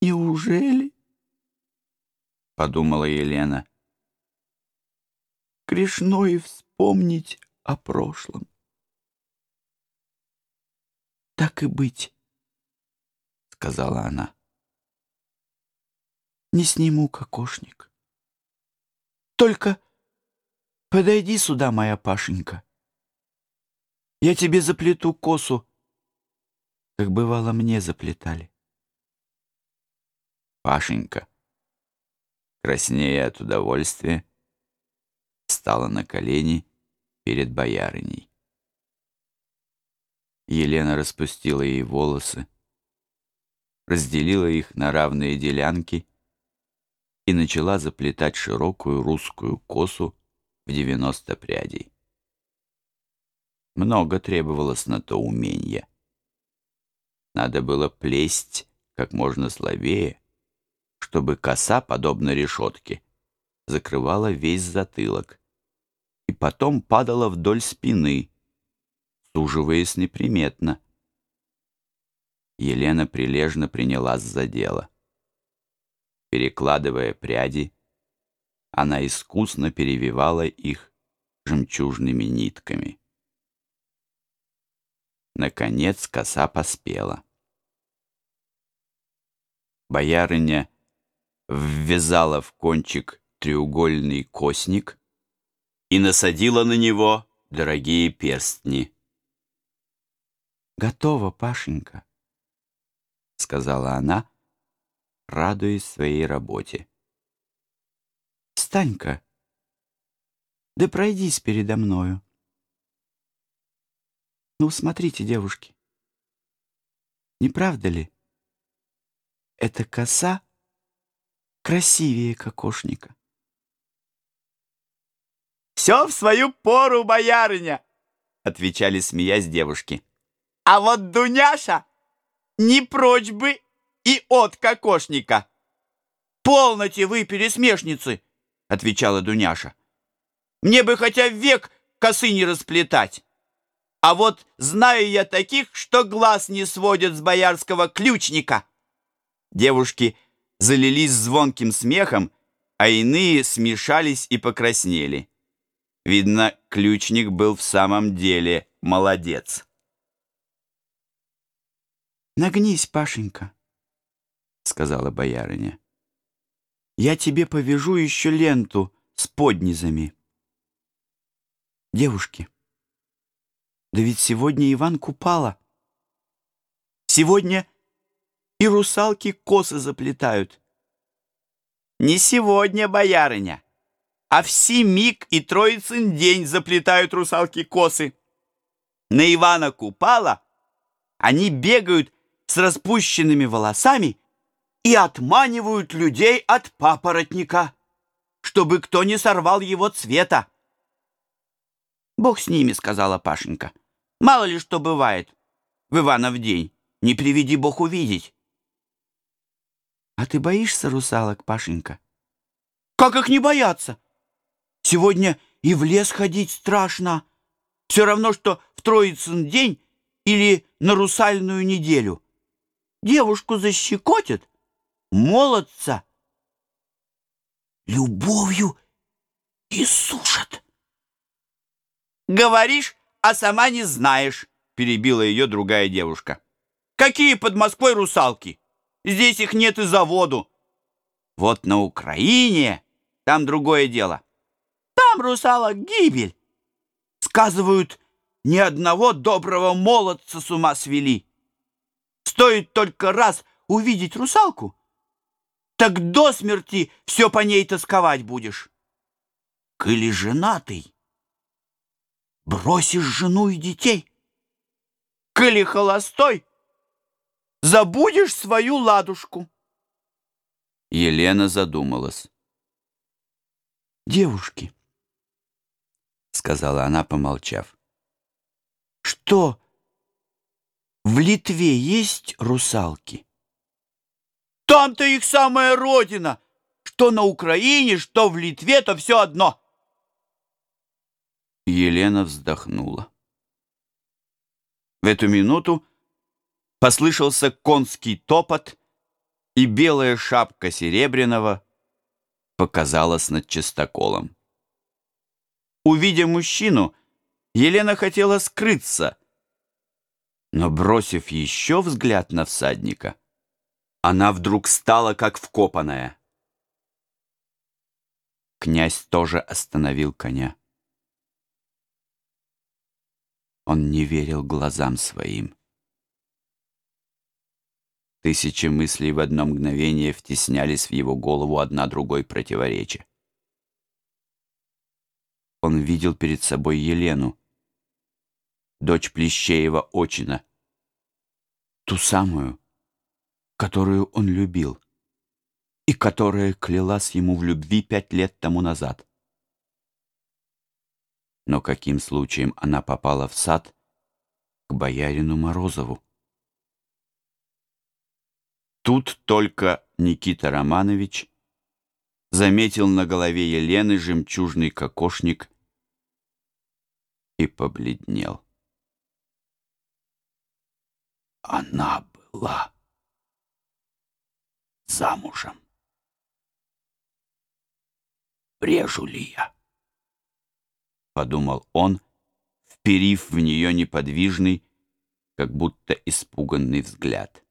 Неужели? Подумала Елена. Грешно и вспомнить о прошлом. Так и быть, сказала она. Не сниму кокошник. Только подойди сюда, моя Пашенька. Я тебе заплету косу, как бывало мне заплетали. Пашенька, краснея от удовольствия, встала на колени перед боярыней. Елена распустила ей волосы, разделила их на равные делянки и начала заплетать широкую русскую косу в девяносто прядей. Много требовалось на то умения. Надо было плесть как можно слабее, чтобы коса, подобно решетке, закрывала весь затылок и потом падала вдоль спины, суживаясь неприметно. Елена прилежно принялась за дело. Перекладывая пряди, она искусно перевивала их жемчужными нитками. Наконец коса поспела боярыня ввязала в кончик треугольный косник и насадила на него дорогие перстни. «Готово, Пашенька», — сказала она, радуясь своей работе. «Встань-ка, да пройдись передо мною. Ну, смотрите, девушки, не правда ли?» Эта коса красивее кокошника. «Все в свою пору, боярыня!» — отвечали, смеясь девушки. «А вот Дуняша не прочь бы и от кокошника!» «Полноте вы, пересмешницы!» — отвечала Дуняша. «Мне бы хотя век косы не расплетать. А вот знаю я таких, что глаз не сводят с боярского ключника». Девушки залились звонким смехом, а иные смешались и покраснели. Видно, ключник был в самом деле молодец. «Нагнись, Пашенька», — сказала боярыня. «Я тебе повяжу еще ленту с поднизами». «Девушки, да ведь сегодня Иван Купала. Сегодня и русалки косы заплетают. Не сегодня, боярыня, а в семик и троицын день заплетают русалки косы. На Ивана Купала они бегают с распущенными волосами и отманивают людей от папоротника, чтобы кто не сорвал его цвета. «Бог с ними», — сказала Пашенька. «Мало ли что бывает в Иванов день. Не приведи Бог увидеть». А ты боишься русалок, Пашенька? Как их не бояться? Сегодня и в лес ходить страшно. Все равно, что в Троицын день или на русальную неделю. Девушку защекотят, молодца. Любовью и сушат. Говоришь, а сама не знаешь, перебила ее другая девушка. Какие под Москвой русалки? Здесь их нет и заводу. Вот на Украине там другое дело. Там русалок гибель. Сказывают, ни одного доброго молодца с ума свели. Стоит только раз увидеть русалку, так до смерти все по ней тосковать будешь. Коли женатый, бросишь жену и детей. Коли холостой, забудешь свою ладушку. Елена задумалась. «Девушки», — сказала она, помолчав, — «что, в Литве есть русалки?» «Там-то их самая родина! Что на Украине, что в Литве, то все одно!» Елена вздохнула. В эту минуту послышался конский топот, и белая шапка Серебряного показалась над чистоколом. Увидя мужчину, Елена хотела скрыться, но, бросив еще взгляд на всадника, она вдруг стала как вкопанная. Князь тоже остановил коня. Он не верил глазам своим. Тысячи мыслей в одно мгновение втеснялись в его голову одна другой противоречия. Он видел перед собой Елену, дочь Плещеева Очина, ту самую, которую он любил и которая клялась ему в любви пять лет тому назад. Но каким случаем она попала в сад к боярину Морозову? Тут только Никита Романович заметил на голове Елены жемчужный кокошник и побледнел. Она была замужем. Брежу ли я? Подумал он, вперив в нее неподвижный, как будто испуганный взгляд.